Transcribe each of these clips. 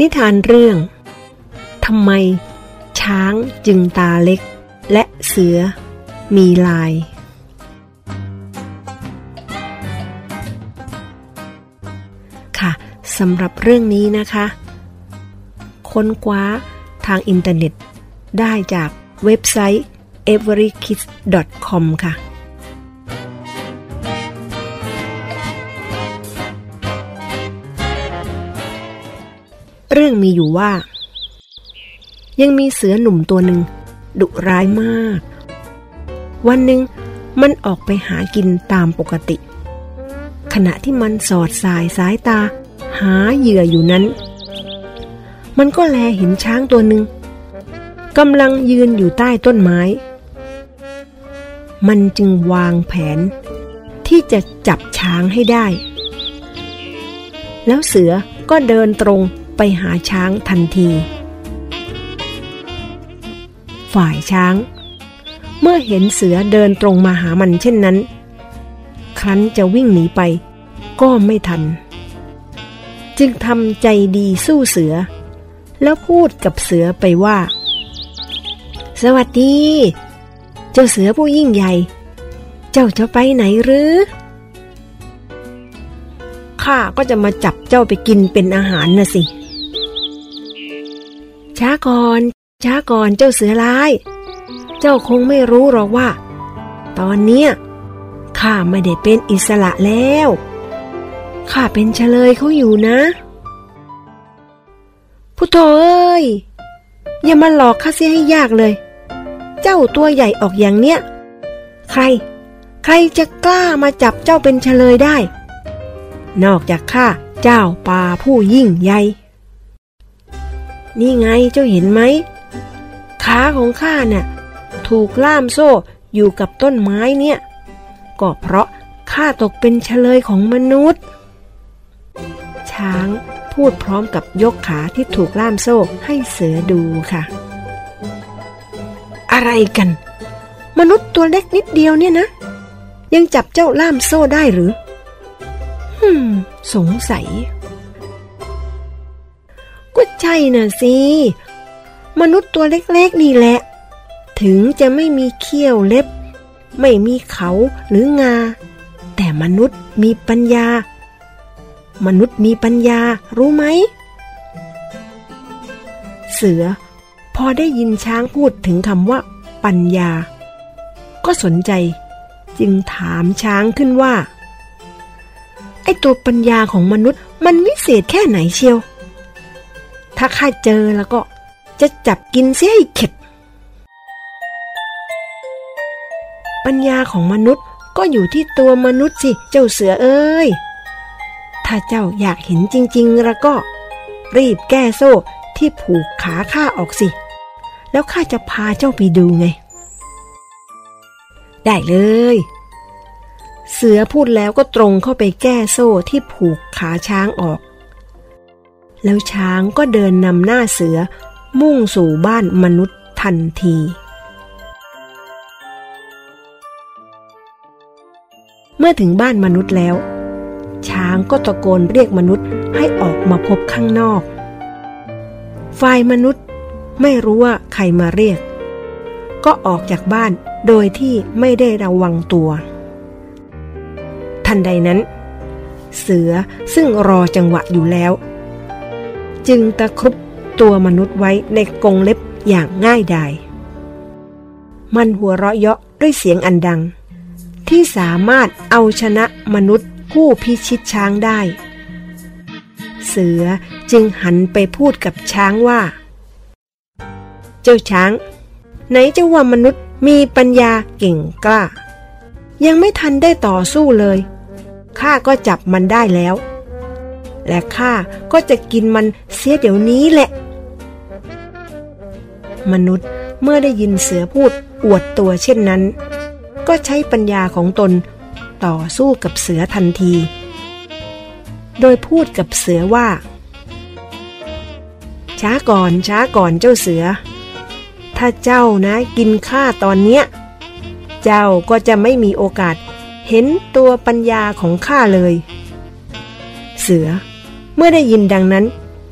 นิทานเรื่องทำไม ช้างจึงตาเล็ก และเสือ มีลาย ค่ะสำหรับเรื่องนี้นะคะ ค้นคว้าทางอินเทอร์เน็ตได้จากเว็บไซต์ everykids.com ค่ะ เรื่องมีอยู่ว่า ยังมีเสือหนุ่มตัวหนึ่งดุร้ายมาก วันหนึ่งมันออกไปหากินตามปกติ ขณะที่มันสอดสายสายตา หาเหยื่ออยู่นั้น มันก็แลเห็นช้างตัวหนึ่งกำลังยืนอยู่ใต้ต้นไม้ มันจึงวางแผน ที่จะจับช้างให้ได้ แล้วเสือก็เดินตรง ไปหาช้างทันที ฝ่ายช้าง เมื่อเห็นเสือเดินตรงมาหามันเช่นนั้น ครั้นจะวิ่งหนีไปก็ไม่ทัน จึงทำใจดีสู้เสือ แล้วพูดกับเสือไปว่า สวัสดี เจ้าเสือผู้ยิ่งใหญ่ เจ้าจะไปไหนหรือข้าก็จะมาจับเจ้าไปกินเป็นอาหารน่ะสิ ช้าก่อน ช้าก่อนเจ้าเสือร้าย เจ้าคงไม่รู้หรอกว่า ตอนเนี้ยข้าไม่ได้เป็นอิสระแล้วข้าเป็นเฉลยเขาอยู่นะพุทโธเอ้ยอย่ามาหลอกข้าเสียให้ยากเลย เจ้าตัวใหญ่ออกอย่างเนี้ย ใคร ใครจะกล้ามาจับเจ้าเป็นเฉลยได้ นอกจากข้าเจ้าป่าผู้ยิ่งใหญ่ นี่ไงเจ้าเห็นไหมขาของข้าเนี่ยถูกล่ามโซ่อยู่กับต้นไม้เนี่ยก็เพราะข้าตกเป็นเฉลยของมนุษย์ ช้างพูดพร้อมกับยกขาที่ถูกล่ามโซ่ให้เสือดูค่ะ อะไรกัน มนุษย์ตัวเล็กนิดเดียวเนี่ยนะ ยังจับเจ้าล่ามโซ่ได้หรือฮึมสงสัย ใช่น่ะสิ มนุษย์ตัวเล็กๆนี่แหละ ถึงจะไม่มีเขี้ยวเล็บ ไม่มีเขาหรืองา แต่มนุษย์มีปัญญา มนุษย์มีปัญญารู้ไหม เสือ พอได้ยินช้างพูดถึงคำว่า ปัญญา ก็สนใจ จึงถามช้างขึ้นว่า ไอตัวปัญญาของมนุษย์มันวิเศษแค่ไหนเชียว ถ้าข้าเจอแล้วก็จะจับกินเสียให้เข็ด ปัญญาของมนุษย์ก็อยู่ที่ตัวมนุษย์สิเจ้าเสือเอ้ย ถ้าเจ้าอยากเห็นจริง ๆ แล้วก็ รีบแก้โซ่ที่ผูกขาข้าออกสิ แล้วข้าจะพาเจ้าไปดูไง ได้เลย เสือพูดแล้วก็ตรงเข้าไปแก้โซ่ที่ผูกขาช้างออก แล้วช้างก็เดินนำหน้าเสือ มุ่งสู่บ้านมนุษย์ทันที เมื่อถึงบ้านมนุษย์แล้ว ช้างก็ตะโกนเรียกมนุษย์ให้ออกมาพบข้างนอก ฝ่ายมนุษย์ไม่รู้ว่าใครมาเรียก ก็ออกจากบ้านโดยที่ไม่ได้ระวังตัว ทันใดนั้น เสือซึ่งรอจังหวะอยู่แล้ว จึงตะครุบตัวมนุษย์ไว้ในกรงเล็บอย่างง่ายดาย มันหัวเราะเยาะด้วยเสียงอันดัง ที่สามารถเอาชนะมนุษย์ผู้พิชิตช้างได้ เสือจึงหันไปพูดกับช้างว่า เจ้าช้าง ไหนจะว่ามนุษย์มีปัญญาเก่งกล้า ยังไม่ทันได้ต่อสู้เลยข้าก็จับมันได้แล้ว และข้าก็จะกินมันเสียเดี๋ยวนี้แหละ มนุษย์เมื่อได้ยินเสือพูดอวดตัวเช่นนั้น ก็ใช้ปัญญาของตนต่อสู้กับเสือทันที โดยพูดกับเสือว่า ช้าก่อนช้าก่อนเจ้าเสือ ถ้าเจ้านะกินข้าตอนเนี้ย เจ้าก็จะไม่มีโอกาสเห็นตัวปัญญาของข้าเลย เสือ เมื่อได้ยินดังนั้น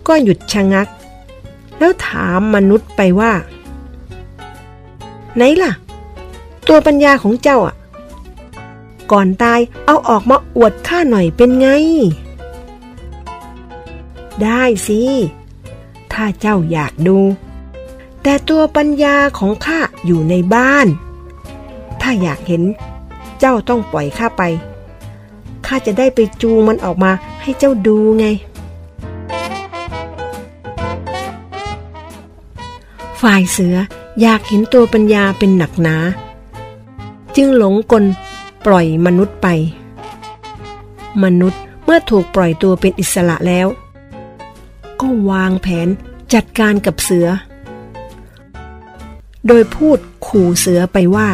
ก็หยุดชะงัก แล้วถามมนุษย์ไปว่า ไหนล่ะ ตัวปัญญาของเจ้าอะ ก่อนตายเอาออกมาอวดข้าหน่อยเป็นไง ได้สิ ถ้าเจ้าอยากดู แต่ตัวปัญญาของข้าอยู่ในบ้าน ถ้าอยากเห็น เจ้าต้องปล่อยข้าไปข้าจะได้ไปจูงมันออกมาให้เจ้าดูไง ฝ่ายเสืออยากเห็นตัวปัญญาเป็นหนักหนา จึงหลงกลปล่อยมนุษย์ไป มนุษย์เมื่อถูกปล่อยตัวเป็นอิสระแล้ว ก็วางแผนจัดการกับเสือ โดยพูดขู่เสือไปว่า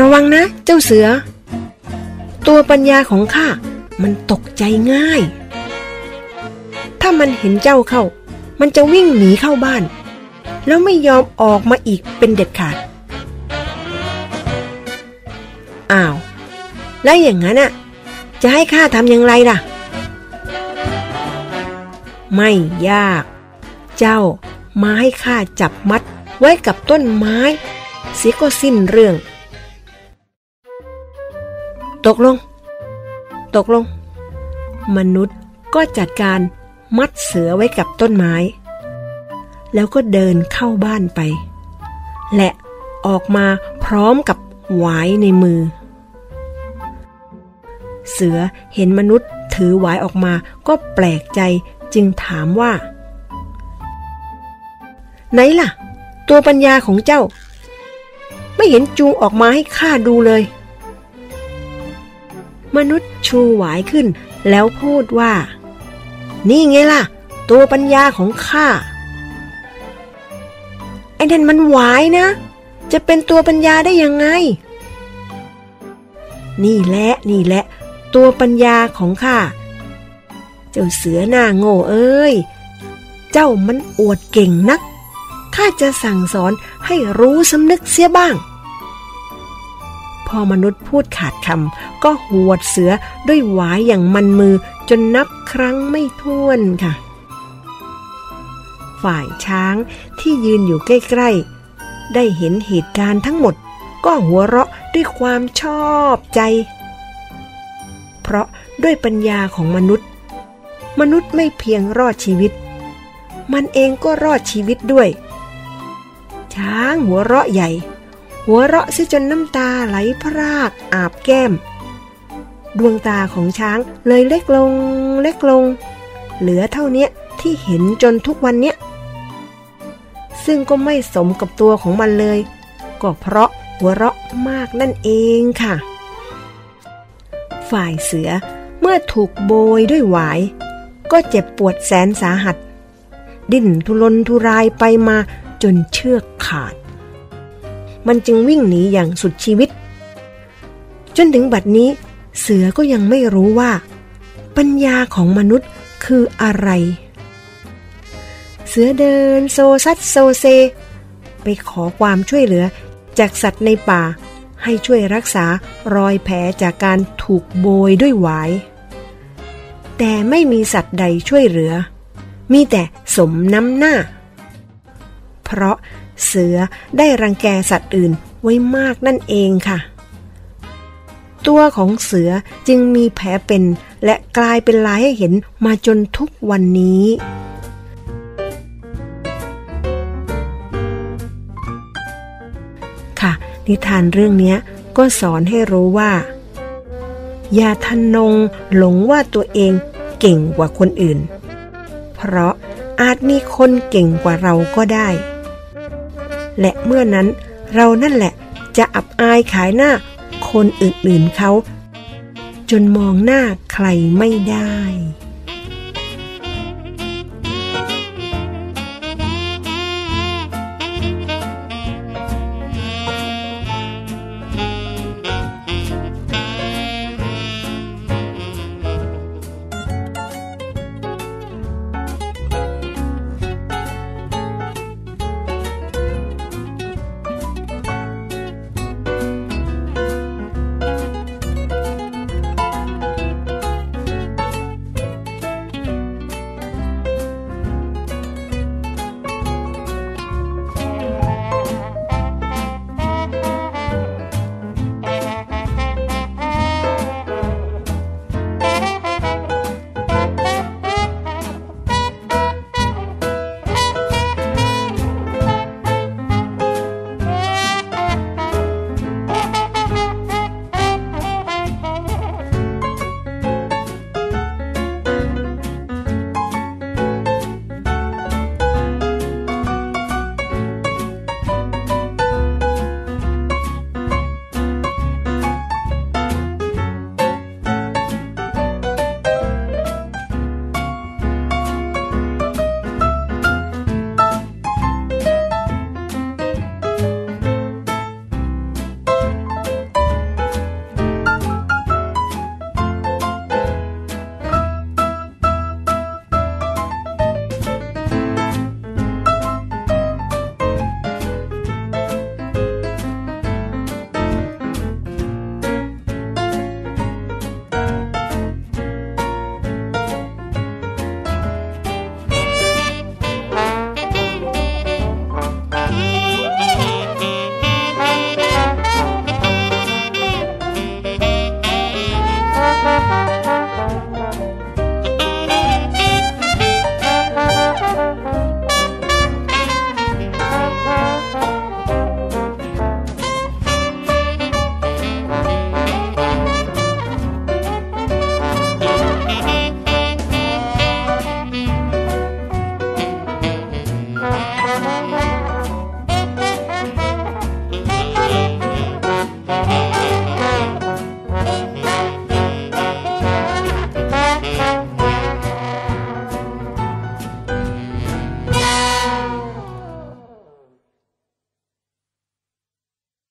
ระวังนะเจ้าเสือ ตัวปัญญาของข้ามันตกใจง่าย ถ้ามันเห็นเจ้าเข้า มันจะวิ่งหนีเข้าบ้าน แล้วไม่ยอมออกมาอีกเป็นเด็ดขาด อ้าว แล้วอย่างนั้นอะจะให้ข้าทำอย่างไรล่ะ ไม่ยาก เจ้ามาให้ข้าจับมัดไว้กับต้นไม้ เสียก็สิ้นเรื่อง ตกลง ตกลง มนุษย์ก็จัดการ มัดเสือไว้กับต้นไม้ แล้วก็เดินเข้าบ้านไป และออกมาพร้อมกับหวายในมือ เสือเห็นมนุษย์ถือหวายออกมาก็แปลกใจจึงถามว่า ไหนล่ะ ตัวปัญญาของเจ้า ไม่เห็นจูงออกมาให้ข้าดูเลย มนุษย์ชูหวายขึ้นแล้วพูดว่า นี่ไงล่ะ ตัวปัญญาของข้าไอ้นั่นมันหวายนะ จะเป็นตัวปัญญาได้ยังไง นี่แหละนี่แหละ ตัวปัญญาของข้าเจ้าเสือหน้าโง่เอ้ย เจ้ามันอวดเก่งนักข้าจะสั่งสอนให้รู้สำนึกเสียบ้าง อมนุษย์พูดขาดคำก็หวดเสือด้วยหวายอย่างมันมือจนนับครั้งไม่ถ้วนค่ะ ฝ่ายช้างที่ยืนอยู่ใกล้ๆ ได้เห็นเหตุการณ์ทั้งหมด ก็หัวเราะด้วยความชอบใจ เพราะด้วยปัญญาของมนุษย์ มนุษย์ไม่เพียงรอดชีวิต มันเองก็รอดชีวิตด้วย ช้างหัวเราะใหญ่ หัวเราะซิจนน้ำตาไหลพรากอาบแก้ม ดวงตาของช้างเลยเล็กลงเล็กลง เหลือเท่านี้ที่เห็นจนทุกวันเนี้ยซึ่งก็ไม่สมกับตัวของมันเลย ก็เพราะหัวเราะมากนั่นเองค่ะ ฝ่ายเสือเมื่อถูกโบยด้วยหวาย ก็เจ็บปวดแสนสาหัส ดิ้นทุรนทุรายไปมาจนเชือกขาด มันจึงวิ่งหนีอย่างสุดชีวิต จนถึงบัดนี้ เสือก็ยังไม่รู้ว่า ปัญญาของมนุษย์คืออะไร เสือเดินโซซัดโซเซ ไปขอความช่วยเหลือจากสัตว์ในป่า ให้ช่วยรักษารอยแผลจากการถูกโบยด้วยหวาย แต่ไม่มีสัตว์ใดช่วยเหลือ มีแต่สมน้ำหน้า เพราะ เสือได้รังแกสัตว์อื่นไว้มากนั่นเองค่ะ ตัวของเสือจึงมีแผลเป็น และกลายเป็นลายให้เห็นมาจนทุกวันนี้ค่ะ นิทานเรื่องนี้ก็สอนให้รู้ว่า อย่าทันนงหลงว่าตัวเองเก่งกว่าคนอื่น เพราะอาจมีคนเก่งกว่าเราก็ได้ และเมื่อนั้นเรานั่นแหละจะอับอายขายหน้าคนอื่นๆเขา จนมองหน้าใครไม่ได้